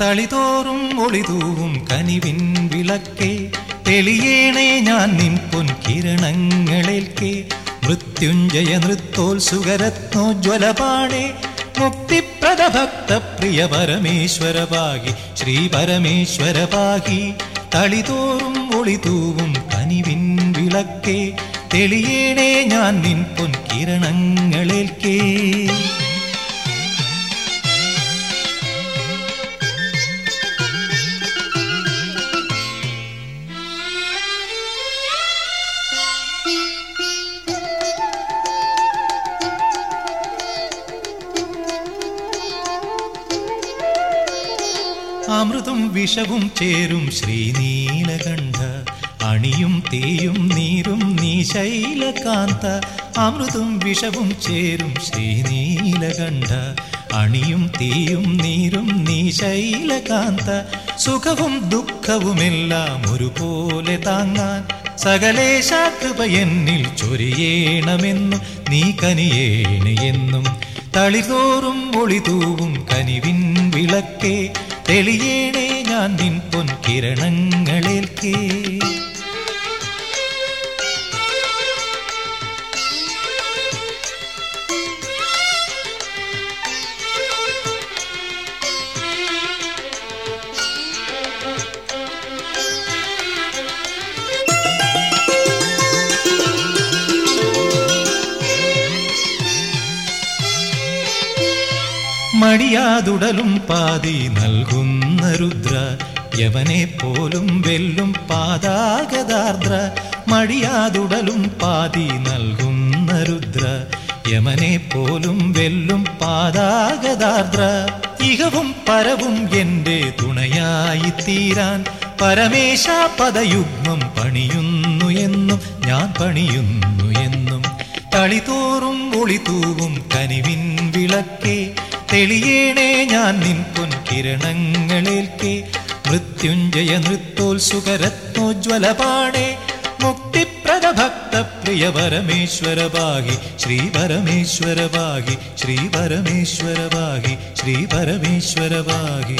തളിതോറും ഒളിതൂവും കനിവിൻ വിളക്കേ. തെളിയേണേ ഞാൻ നിൻ പൊൻ കിരണങ്ങളേൽക്കേ. മൃത്യുഞ്ജയ നൃത്തോത്സുകരത്നോജ്വലപാണേ മുക്തിപ്രദ ഭക്ത പ്രിയ പരമേശ്വര ശ്രീ പരമേശ്വര പാകി തളിതോറും ഒളിതൂവും കനിവിൻ വിളക്കേ. തെളിയേണേ ഞാൻ നിൻ പൊൻ കിരണങ്ങളേൽക്കേ. അമൃതും വിഷവും ചേരും ശ്രീനീലകണ്ഠ. അണിയും തീയും നീരും നീ ശൈലകാന്ത. അമൃതും വിഷവും ചേരും ശ്രീനീലകണ്ഠ. അണിയും തീയും നീരും നീ ശൈലകാന്ത. സുഖവും ദുഃഖവുമെല്ലാം ഒരുപോലെ താങ്ങാൻ സകലേശ കൃപ എന്നിൽ ചൊരിയേണമെന്നും നീ കനിയേണയെന്നും തളിതോറും ഒളിതൂവും കനിവിൻ വിളക്കേ. തെളിയേണേ ഞാൻ നിൻ പൊൻ മടിയാതുടലും പാതി നൽകുന്ന രുദ്ര യവനെ പോലും വെല്ലും പാതാഗതാർദ്ര മടിയാതുടലും പാതി നൽകുന്ന രുദ്ര യമനെ പോലും വെല്ലും പാതാഗതാർദ്ര ഇഹവും പരവും എന്റെ തുണയായി തീരാൻ പരമേശ പദയുഗ്മം പണിയുന്നു എന്നും ഞാൻ പണിയുന്നു എന്നും. തളിതോറും ഒളിതൂവും കനിവിൻ വിളക്കേ തെളിയേണേ ഞാൻ നിൻ പൊൻ കിരണങ്ങളേൽക്കേ മൃത്യുഞ്ജയ നൃത്തോത്സുകരത്നോജ്വലപാണേ. മുക്തിപ്രദ ഭക്ത പ്രിയ പരമേശ്വര ഭാഗി ശ്രീ പരമേശ്വര ഭാഗി ശ്രീ പരമേശ്വര ഭാഗി ശ്രീ പരമേശ്വര ഭാഗി